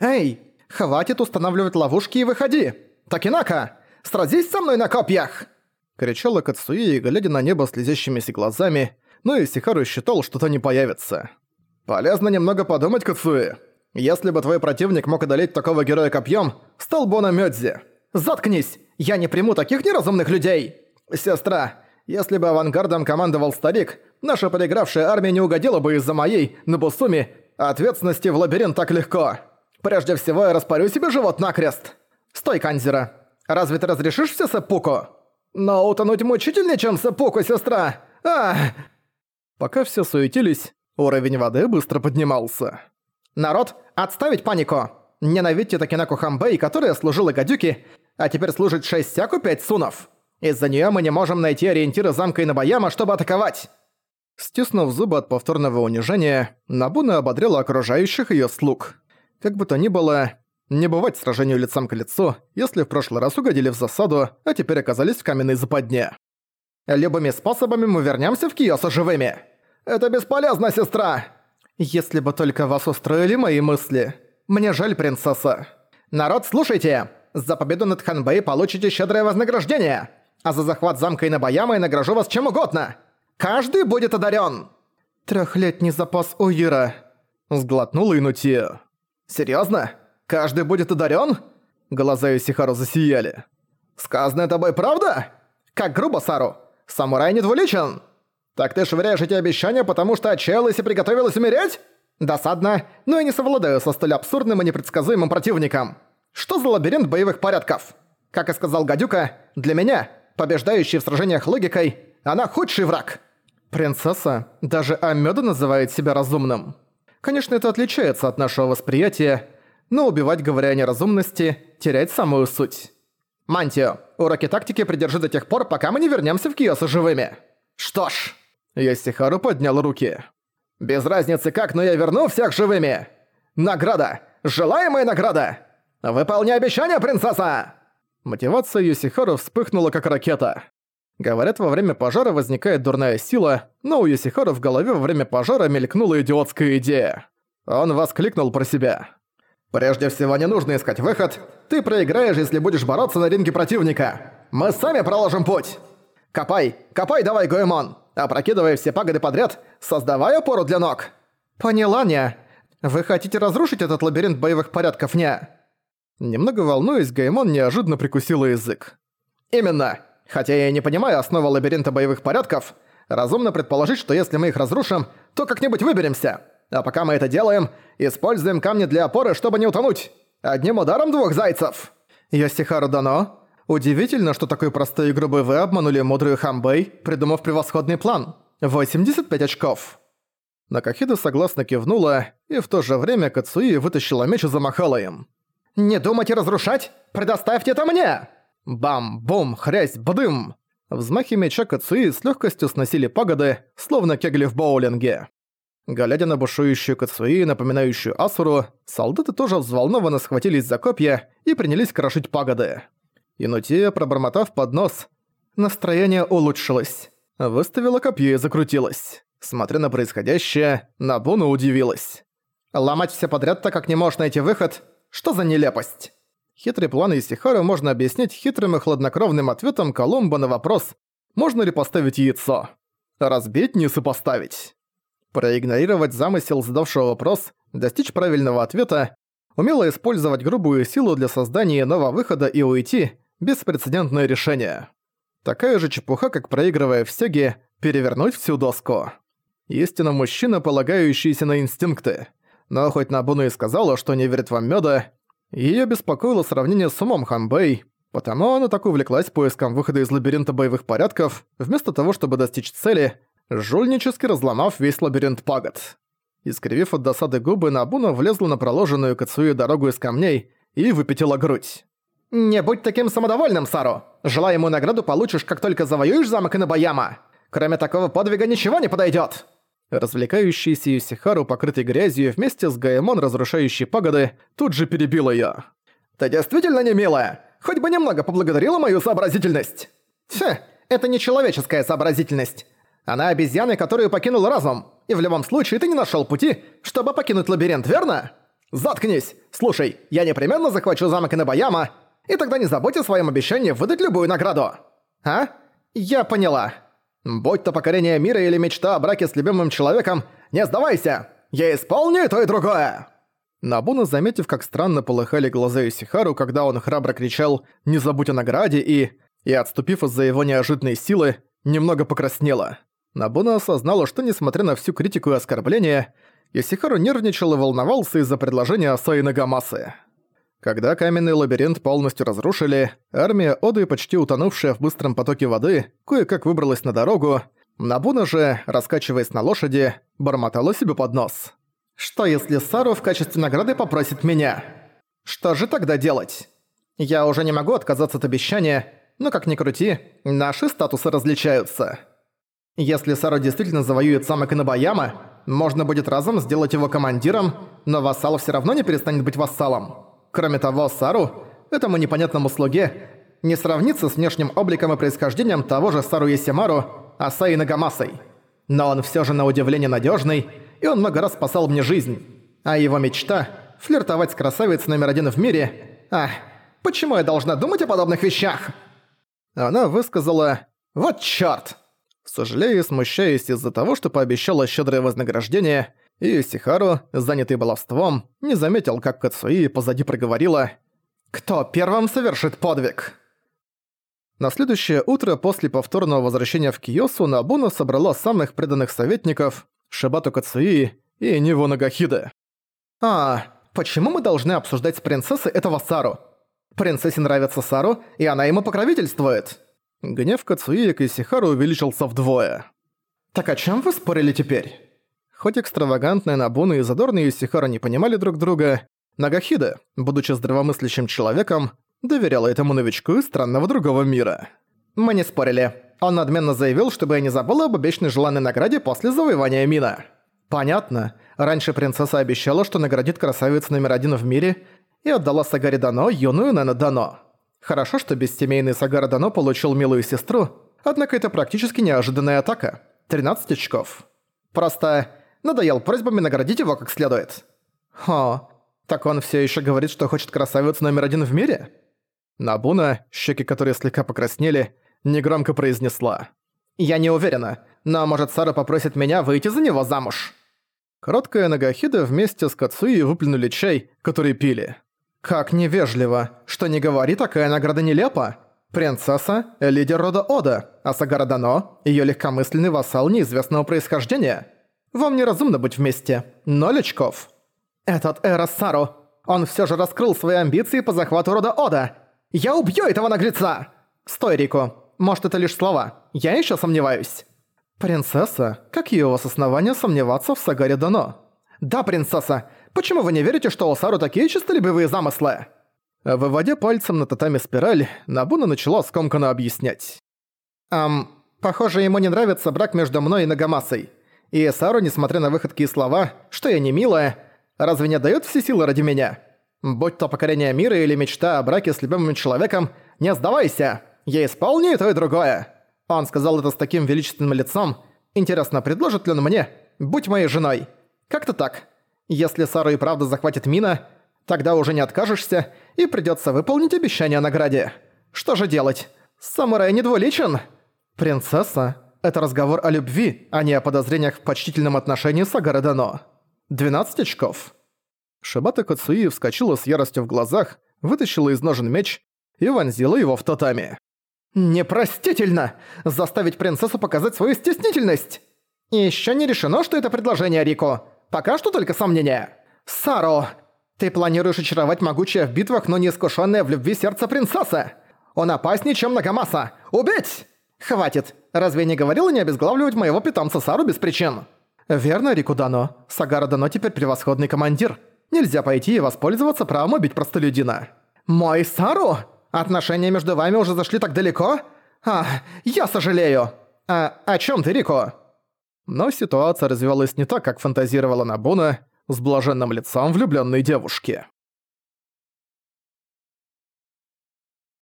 «Эй, хватит устанавливать ловушки и выходи! Такинака, сразись со мной на копьях!» Кричала Кацуи, глядя на небо слезящимися глазами, но Исихару считал, что то не появится. «Полезно немного подумать, Кацуи. Если бы твой противник мог одолеть такого героя копьем, стал бы он Амёдзи. Заткнись! Я не приму таких неразумных людей! Сестра, если бы авангардом командовал старик, наша проигравшая армия не угодила бы из-за моей, Набусуми, ответственности в лабиринт так легко. Прежде всего я распорю себе живот накрест. Стой, Канзера. Разве ты разрешишь все сэппуку? Но утонуть мучительнее, чем сэппуку, сестра. А! Пока все суетились, уровень воды быстро поднимался. Народ, отставить панику! Ненавидьте Такинаку Хамбэй, которая служила Гадюке, а теперь служит Шестяку пять сунов. Из-за неё мы не можем найти ориентиры замка Инобаяма, чтобы атаковать!» Стиснув зубы от повторного унижения, Набуна ободрила окружающих её слуг. Как бы то ни было, не бывать сражению лицом к лицу, если в прошлый раз угодили в засаду, а теперь оказались в каменной западне. Любыми способами мы вернемся в Киосу живыми. Это бесполезно, сестра! Если бы только вас устроили мои мысли. Мне жаль, принцесса. Народ, слушайте! За победу над Ханбэй получите щедрое вознаграждение! а за захват замка Инобаяма я награжу вас чем угодно. Каждый будет одарен. Трехлетний запас Уира. Сглотнула Инутия. Серьезно? Каждый будет одарен? Глаза Исихару засияли. Сказанное тобой правда? Как грубо, Сару. Самурай не. Так ты швыряешь эти обещания, потому что отчаялась и приготовилась умереть? Досадно, но я не совладаю со столь абсурдным и непредсказуемым противником. Что за лабиринт боевых порядков? Как и сказал Гадюка, для меня побеждающий в сражениях логикой, она худший враг. Принцесса, даже Амёда называет себя разумным. Конечно, это отличается от нашего восприятия, но убивать, говоря о неразумности, терять самую суть. Мантио, уроки тактики придержи до тех пор, пока мы не вернемся в Киосу живыми. Что ж, Йосихару поднял руки. Без разницы как, но я верну всех живыми. Награда! Желаемая награда! Выполняй обещание, принцесса! Мотивация Юсихару вспыхнула как ракета. Говорят, во время пожара возникает дурная сила, но у Юсихару в голове во время пожара мелькнула идиотская идея. Он воскликнул про себя. «Прежде всего не нужно искать выход. Ты проиграешь, если будешь бороться на ринге противника. Мы сами проложим путь. Копай, копай давай, Гоэмон, опрокидывай все пагоды подряд, создавай опору для ног». «Поняла, не. Вы хотите разрушить этот лабиринт боевых порядков, не?» Немного волнуясь, Гаймон неожиданно прикусила язык. «Именно! Хотя я и не понимаю основы лабиринта боевых порядков, разумно предположить, что если мы их разрушим, то как-нибудь выберемся. А пока мы это делаем, используем камни для опоры, чтобы не утонуть. Одним ударом двух зайцев!» «Йосихару Дано, удивительно, что такой простой и грубый вы обманули мудрую Хамбэй, придумав превосходный план. 85 очков!» Накахида согласно кивнула, и в то же время Кацуи вытащила меч и замахала им. «Не думать и разрушать! Предоставьте это мне!» Бам-бум, хрясь, бдым! Взмахи меча Кацуи с легкостью сносили пагоды, словно кегли в боулинге. Глядя на бушующую Кацуи, напоминающую Асуру, солдаты тоже взволнованно схватились за копья и принялись крошить пагоды. Инутия, пробормотав под нос, настроение улучшилось. Выставила копье и закрутилась. Смотря на происходящее, Набуна удивилась. Ломать все подряд так как не можешь найти выход, что за нелепость? Хитрый план Исихара можно объяснить хитрым и хладнокровным ответом Колумба на вопрос «Можно ли поставить яйцо?» Разбить, не сопоставить. Проигнорировать замысел задавшего вопрос, достичь правильного ответа, умело использовать грубую силу для создания нового выхода и уйти – беспрецедентное решение. Такая же чепуха, как проигрывая в сёге, перевернуть всю доску. Истинно мужчина, полагающийся на инстинкты – но хоть Набуна и сказала, что не верит вам мёда, её беспокоило сравнение с умом Ханбэй, потому она так увлеклась поиском выхода из лабиринта боевых порядков, вместо того, чтобы достичь цели, жульнически разломав весь лабиринт пагод. Искривив от досады губы, Набуна влезла на проложенную Кацуи дорогу из камней и выпятила грудь. «Не будь таким самодовольным, Сару! Желаемую награду получишь, как только завоюешь замок Инобаяма! Кроме такого подвига ничего не подойдёт!» Развлекающийся Юсихару, покрытый грязью, вместе с Гаэмон, разрушающий пагоды, тут же перебил её. «Ты действительно не милая? Хоть бы немного поблагодарила мою сообразительность!» «Фе, это не человеческая сообразительность. Она обезьяна, которую покинул разум. И в любом случае ты не нашёл пути, чтобы покинуть лабиринт, верно?» «Заткнись! Слушай, я непременно захвачу замок Инобаяма, и тогда не забудь о своем обещании выдать любую награду!» «А? Я поняла. Будь то покорение мира или мечта о браке с любимым человеком, не сдавайся! Я исполню то, и другое!» Набуна, заметив, как странно полыхали глаза Исихару, когда он храбро кричал «Не забудь о награде» и... и отступив из-за его неожиданной силы, немного покраснела. Набуна осознала, что несмотря на всю критику и оскорбления, Исихару нервничал и волновался из-за предложения Асаи Нагамасы. Когда каменный лабиринт полностью разрушили, армия Оды, почти утонувшая в быстром потоке воды, кое-как выбралась на дорогу, Набуна же, раскачиваясь на лошади, бормотала себе под нос. «Что если Сару в качестве награды попросит меня? Что же тогда делать? Я уже не могу отказаться от обещания, но как ни крути, наши статусы различаются. Если Сару действительно завоюет замок Инобаяма, можно будет разом сделать его командиром, но вассал все равно не перестанет быть вассалом. Кроме того, Сару, этому непонятному слуге, не сравнится с внешним обликом и происхождением того же Сару Есимару, Асаи Нагамасой. Но он все же на удивление надежный, и он много раз спасал мне жизнь. А его мечта – флиртовать с красавицей номер один в мире. Ах, почему я должна думать о подобных вещах? Она высказала «Вот чёрт!» Сожалея смущаясь из-за того, что пообещала щедрое вознаграждение, и Сихару, занятый баловством, не заметил, как Кацуи позади проговорила «Кто первым совершит подвиг?» На следующее утро после повторного возвращения в Киосу Набуна собрала самых преданных советников Шибату Кацуи и Ниву Нагахиде. «А, почему мы должны обсуждать с принцессой этого Сару? Принцессе нравится Сару, и она ему покровительствует». Гнев Кацуи к Исихару увеличился вдвое. «Так о чем вы спорили теперь?» Хоть экстравагантная Набуна и задорные Исихара не понимали друг друга, Нагахида, будучи здравомыслящим человеком, доверяла этому новичку из странного другого мира. Мы не спорили. Он надменно заявил, чтобы я не забыла об обещанной желанной награде после завоевания Мина. Понятно. Раньше принцесса обещала, что наградит красавицу номер один в мире и отдала Сагаре Дано юную Нэна Дано. Хорошо, что бессемейный Сагара Дано получил милую сестру, однако это практически неожиданная атака. 13 очков. Просто надоел просьбами наградить его как следует. Хо, так он все еще говорит, что хочет красавицу номер один в мире? Набуна, щеки которой слегка покраснели, негромко произнесла. «Я не уверена, но может Сара попросит меня выйти за него замуж?» Короткая Нагахида вместе с Кацуи выплюнули чай, который пили. «Как невежливо! Что не говори, такая награда нелепа! Принцесса – лидер рода Ода, а Сагара Дано – легкомысленный вассал неизвестного происхождения. Вам неразумно быть вместе. Ноль очков. Этот Эрос Сару. Он всё же раскрыл свои амбиции по захвату рода Ода. Я убью этого наглеца! Стой, Рико. Может, это лишь слова. Я ещё сомневаюсь. Принцесса, как её вас основания сомневаться в Сагаре Дано? Да, принцесса. Почему вы не верите, что у Сару такие чистолюбивые замыслы? Выводя пальцем на татами спираль, Набуна начала скомканно объяснять. «Ам, похоже, ему не нравится брак между мной и Нагамасой. И Сару, несмотря на выходки и слова, что я не милая, разве не отдаёт все силы ради меня? Будь то покорение мира или мечта о браке с любимым человеком, не сдавайся! Я исполню и то, и другое!» Он сказал это с таким величественным лицом. Интересно, предложит ли он мне «Будь моей женой»? Как-то так. Если Сару и правда захватит мина, тогда уже не откажешься, и придётся выполнить обещание о награде. Что же делать? Самурай не двуличен? Принцесса, это разговор о любви, а не о подозрениях в почтительном отношении Сагары Дано. 12 очков. Шибата Кацуи вскочила с яростью в глазах, вытащила из ножен меч и вонзила его в татами. «Непростительно! Заставить принцессу показать свою стеснительность!» «И ещё не решено, что это предложение, Рико. Пока что только сомнения. Саро, ты планируешь очаровать могучее в битвах, но неискушенное в любви сердце принцессы. Он опаснее, чем Нагамаса. Убить!» «Хватит! Разве я не говорила не обезглавливать моего питомца Сару без причин?» «Верно, Рикудано. Сагара Дано теперь превосходный командир. Нельзя пойти и воспользоваться правом убить простолюдина». «Мой Сару? Отношения между вами уже зашли так далеко? А, я сожалею. А о чем ты, Рико?» Но ситуация развивалась не так, как фантазировала Набуна с блаженным лицом влюбленной девушки.